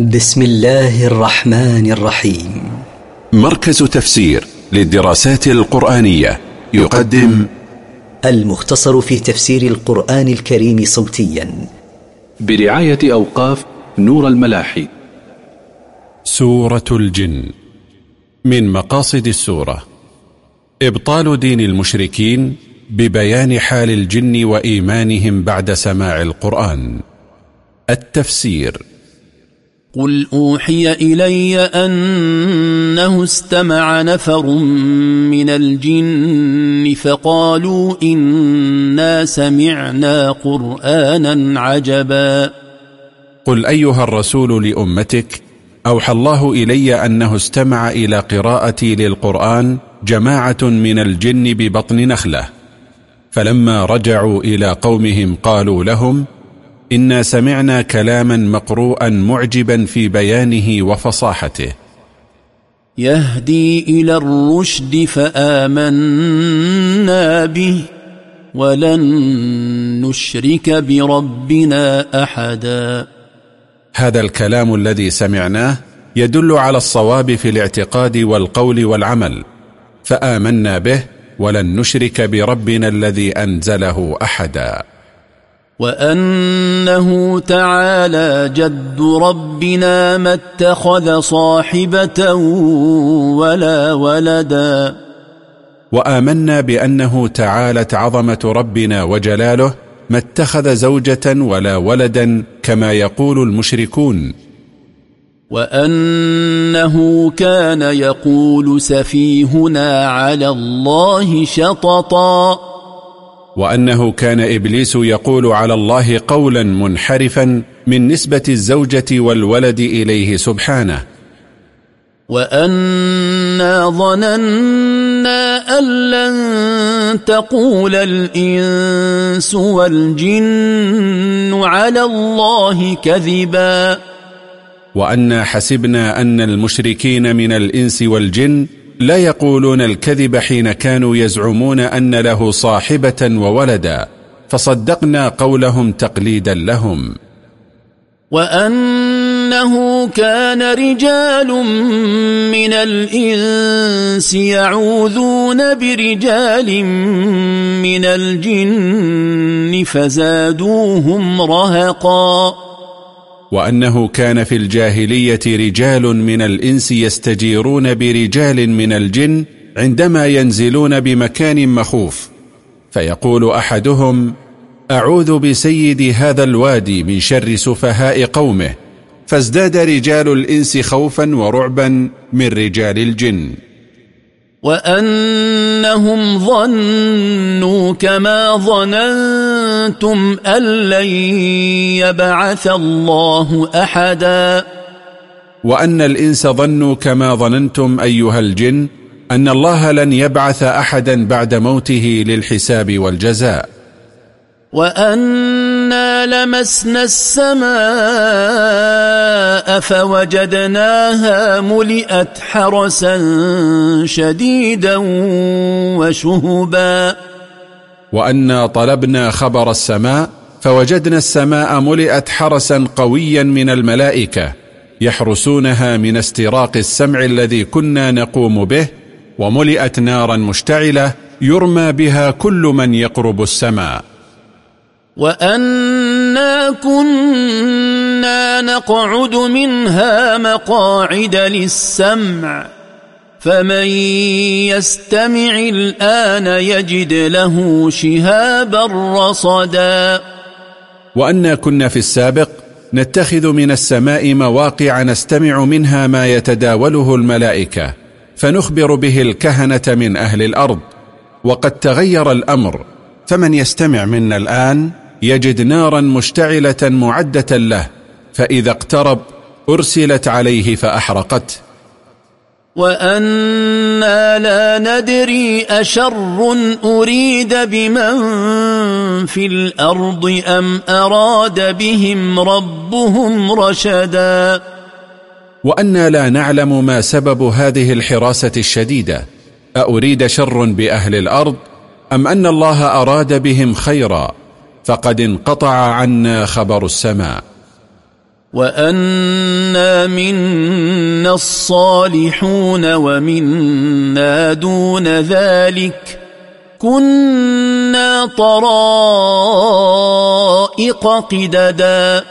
بسم الله الرحمن الرحيم. مركز تفسير للدراسات القرآنية يقدم المختصر في تفسير القرآن الكريم صوتيا. برعاية أوقاف نور الملاحي. سورة الجن. من مقاصد السورة إبطال دين المشركين ببيان حال الجن وإيمانهم بعد سماع القرآن. التفسير قل أوحي إلي أنه استمع نفر من الجن فقالوا إنا سمعنا قرآنا عجبا. قل أيها الرسول لأمتك أوحى الله إلي أنه استمع إلى قراءتي للقرآن جماعة من الجن ببطن نخلة. فلما رجعوا إلى قومهم قالوا لهم إنا سمعنا كلاما مقروءا معجبا في بيانه وفصاحته. يهدي إلى الرشد فآمنا به ولن نشرك بربنا أحدا. هذا الكلام الذي سمعناه يدل على الصواب في الاعتقاد والقول والعمل فآمنا به ولن نشرك بربنا الذي أنزله أحدا. وأنه تعالى جد ربنا ما اتخذ صاحبة ولا ولدا. وآمنا بأنه تعالت عظمة ربنا وجلاله ما اتخذ زوجة ولا ولدا كما يقول المشركون. وأنه كان يقول سفيهنا على الله شططا. وأنه كان إبليس يقول على الله قولا منحرفا من نسبة الزوجة والولد إليه سبحانه. وأنا ظننا أن لن تقول الإنس والجن على الله كذبا. وأنا حسبنا أن المشركين من الإنس والجن لا يقولون الكذب حين كانوا يزعمون أن له صاحبة وولدا فصدقنا قولهم تقليدا لهم. وأنه كان رجال من الإنس يعوذون برجال من الجن فزادوهم رهقا. وأنه كان في الجاهلية رجال من الإنس يستجيرون برجال من الجن عندما ينزلون بمكان مخوف. فيقول أحدهم أعوذ بسيد هذا الوادي من شر سفهاء قومه فازداد رجال الإنس خوفا ورعبا من رجال الجن. وأنهم ظنوا كما ظننتم أن لن يبعث الله أحدا وأن الإنس ظنوا كما ظننتم أيها الجن أن الله لن يبعث أحدا بعد موته للحساب والجزاء. وأنا لمسنا السماء فوجدناها ملئت حرسا شديدا وشهبا وأنا طلبنا خبر السماء فوجدنا السماء ملئت حرسا قويا من الملائكة يحرسونها من استراق السمع الذي كنا نقوم به وملئت نارا مشتعلة يرمى بها كل من يقرب السماء. وأنا كنا نقعد منها مقاعد للسمع فمن يستمع الآن يجد له شهابا رصدا وأنا كنا في السابق نتخذ من السماء مواقع نستمع منها ما يتداوله الملائكة فنخبر به الكهنة من أهل الأرض وقد تغير الأمر فمن يستمع منا الآن يجد نارا مشتعلة معدة له فإذا اقترب أرسلت عليه فأحرقته وأنا لا ندري أشر أريد بمن في الأرض أم أراد بهم ربهم رشدا. وأنا لا نعلم ما سبب هذه الحراسة الشديدة. أريد شر بأهل الأرض أم أن الله أراد بهم خيرا؟ فقد انقطع عنا خبر السماء. وأنا منا الصالحون ومنا دون ذلك. كنا طرائق قددا.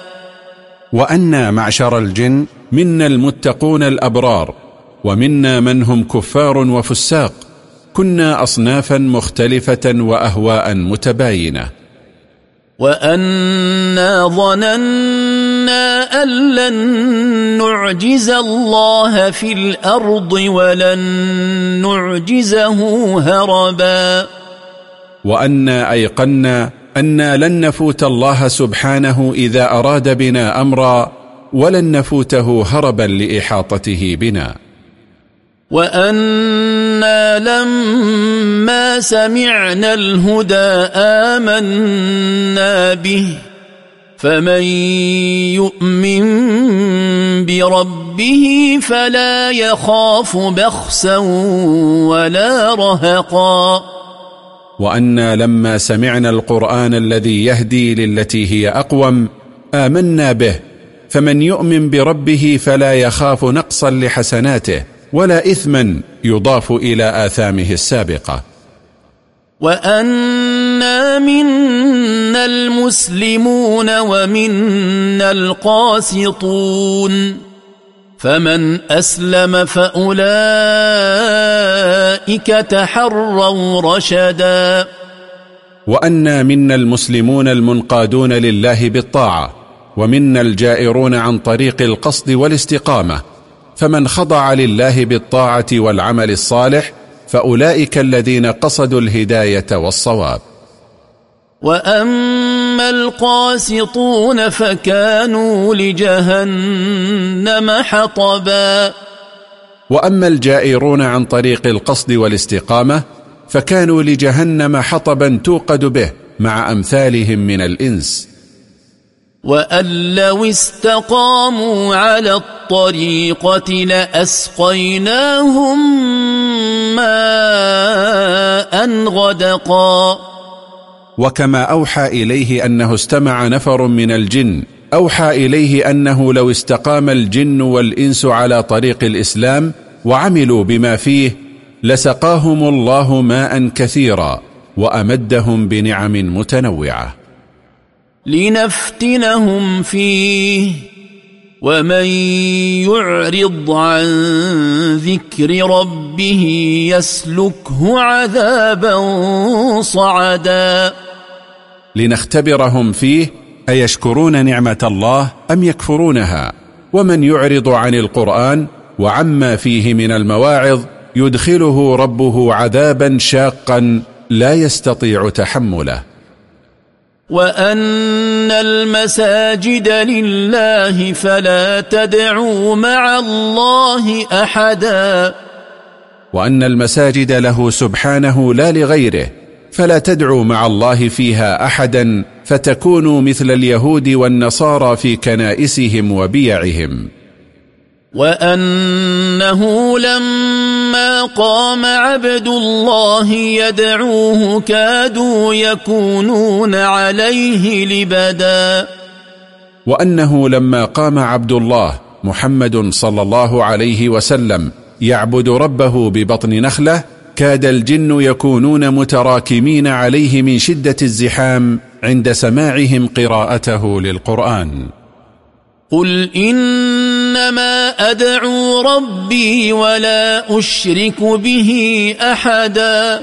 وأنا معشر الجن منا المتقون الأبرار ومنا من هم كفار وفساق. كنا أصنافا مختلفة وأهواء متباينة. وأنا ظننا أن لن نعجز الله في الأرض ولن نعجزه هربا وأنا أيقنا أنا لن نفوت الله سبحانه إذا أراد بنا أمرا ولن نفوته هربا لإحاطته بنا وأنا لما سمعنا الهدى آمنا به فمن يؤمن بربه فلا يخاف بخسا ولا رهقا وأنا لما سمعنا القرآن الذي يهدي للتي هي أقوم آمنا به فمن يؤمن بربه فلا يخاف نقصا لحسناته ولا إثما يضاف إلى آثامه السابقة. وأنا منا المسلمون ومنا القاسطون. فمن أسلم فأولئك تحروا رشدا. وأنا منا المسلمون المنقادون لله بالطاعة ومنا الجائرون عن طريق القصد والاستقامة فمن خضع لله بالطاعة والعمل الصالح فأولئك الذين قصدوا الهداية والصواب. وأما القاسطون فكانوا لجهنم حطبا. وأما الجائرون عن طريق القصد والاستقامة فكانوا لجهنم حطبا توقد به مع أمثالهم من الإنس. وأن لو استقاموا على الطريقة لأسقيناهم ماء غدقا. وكما أوحى إليه أنه استمع نفر من الجن. أوحى إليه أنه لو استقام الجن والإنس على طريق الإسلام وعملوا بما فيه لسقاهم الله ماء كثيرا وأمدهم بنعم متنوعة. لنفتنهم فيه ومن يعرض عن ذكر ربه يسلكه عذابا صعدا. لنختبرهم فيه أيشكرون نعمة الله أم يكفرونها؟ ومن يعرض عن القرآن وعما فيه من المواعظ يدخله ربه عذابا شاقا لا يستطيع تحمله. وأن المساجد لله فلا تدعوا مع الله أحدا وأن المساجد له سبحانه لا لغيره فلا تدعوا مع الله فيها أحدا فتكونوا مثل اليهود والنصارى في كنائسهم وبيعهم. وأنه لما قام عبد الله يدعوه كادوا يكونون عليه لبدا. وأنه لما قام عبد الله محمد صلى الله عليه وسلم يعبد ربه ببطن نخلة كاد الجن يكونون متراكمين عليه من شدة الزحام عند سماعهم قراءته للقرآن. قل إنما أدعو ربي ولا أشرك به أحدا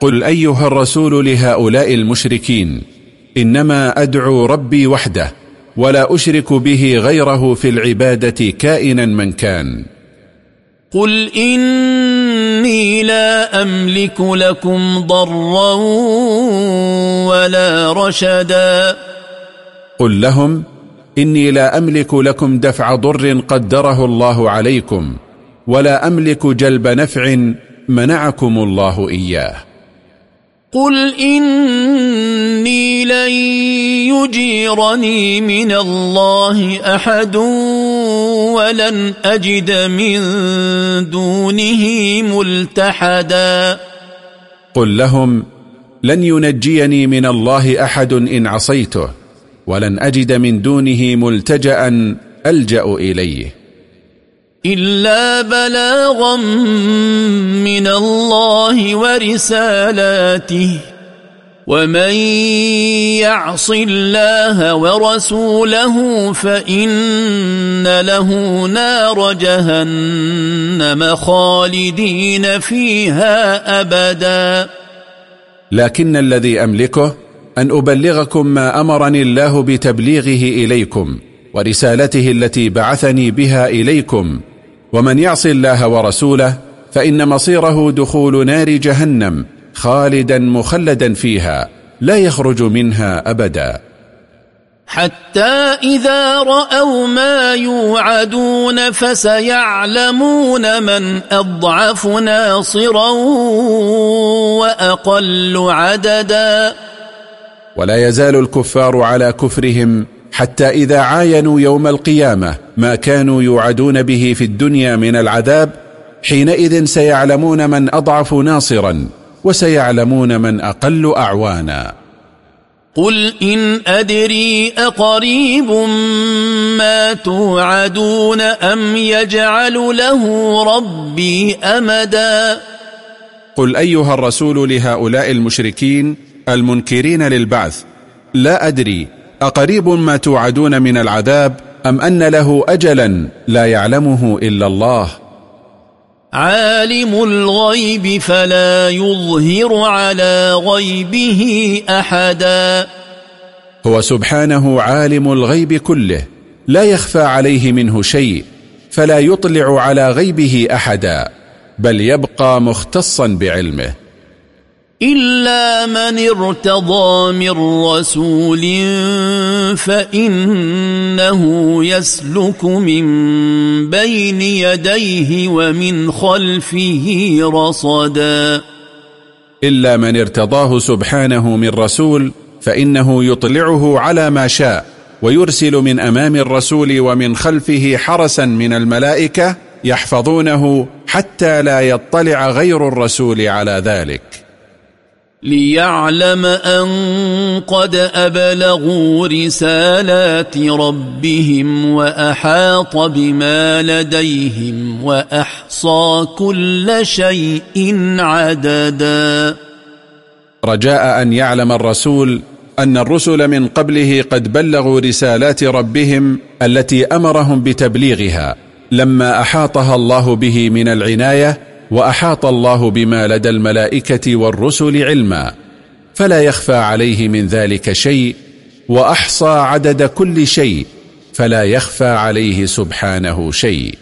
قل أيها الرسول لهؤلاء المشركين إنما أدعو ربي وحده ولا أشرك به غيره في العبادة كائنا من كان. قل إني لا أملك لكم ضرا ولا رشدا. قل لهم إني لا أملك لكم دفع ضر قدره الله عليكم ولا أملك جلب نفع منعكم الله إياه. قل إني لن يجيرني من الله أحد ولن أجد من دونه ملتحدا. قل لهم لن ينجيني من الله أحد إن عصيته. ولن أجد من دونه ملتجأ ألجأ إليه. إلا بلاغا من الله ورسالاته. ومن يعص الله ورسوله فإن له نار جهنم خالدين فيها أبدا. لكن الذي أملكه أن أبلغكم ما أمرني الله بتبليغه إليكم ورسالته التي بعثني بها إليكم ومن يعص الله ورسوله فإن مصيره دخول نار جهنم خالدا مخلدا فيها لا يخرج منها أبدا. حتى إذا رأوا ما يوعدون فسيعلمون من أضعف ناصرا وأقل عددا. ولا يزال الكفار على كفرهم حتى إذا عاينوا يوم القيامة ما كانوا يوعدون به في الدنيا من العذاب حينئذ سيعلمون من أضعف ناصرا وسيعلمون من أقل أعوانا. قل إن أدري أقريب ما توعدون أم يجعل له ربي أمدا؟ قل أيها الرسول لهؤلاء المشركين المنكرين للبعث. لا أدري أقريب ما توعدون من العذاب أم أن له أجلا لا يعلمه إلا الله؟ عالم الغيب فلا يظهر على غيبه أحدا. هو سبحانه عالم الغيب كله لا يخفى عليه منه شيء فلا يطلع على غيبه أحدا بل يبقى مختصا بعلمه. إلا من ارتضى من رسول فإنه يسلك من بين يديه ومن خلفه رصدا. إلا من ارتضاه سبحانه من رسول فإنه يطلعه على ما شاء ويرسل من أمام الرسول ومن خلفه حرسا من الملائكة يحفظونه حتى لا يطلع غير الرسول على ذلك. ليعلم أن قد أبلغوا رسالات ربهم وأحاط بما لديهم وأحصى كل شيء عددا. رجاء أن يعلم الرسول أن الرسل من قبله قد بلغوا رسالات ربهم التي أمرهم بتبليغها لما أحاطها الله به من العناية وأحاط الله بما لدى الملائكة والرسل علما فلا يخفى عليه من ذلك شيء وأحصى عدد كل شيء فلا يخفى عليه سبحانه شيء.